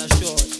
la short.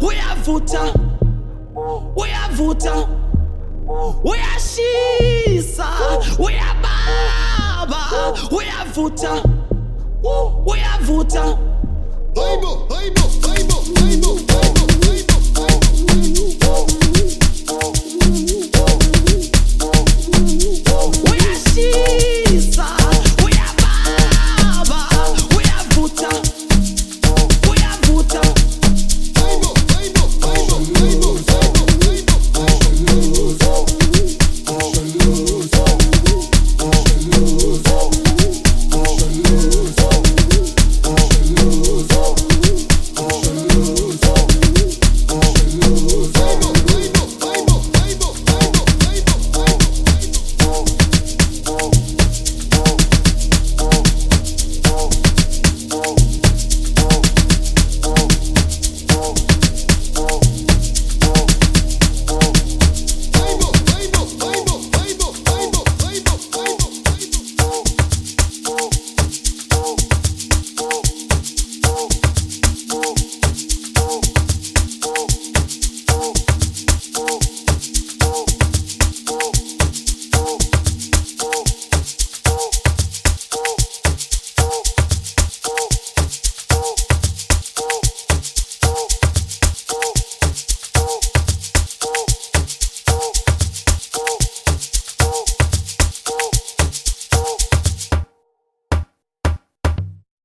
we are footer, we are footer, we are shisa, we are baba, we are footer, we are footer. Aibo. Aibo. Aibo. Aibo. Bible.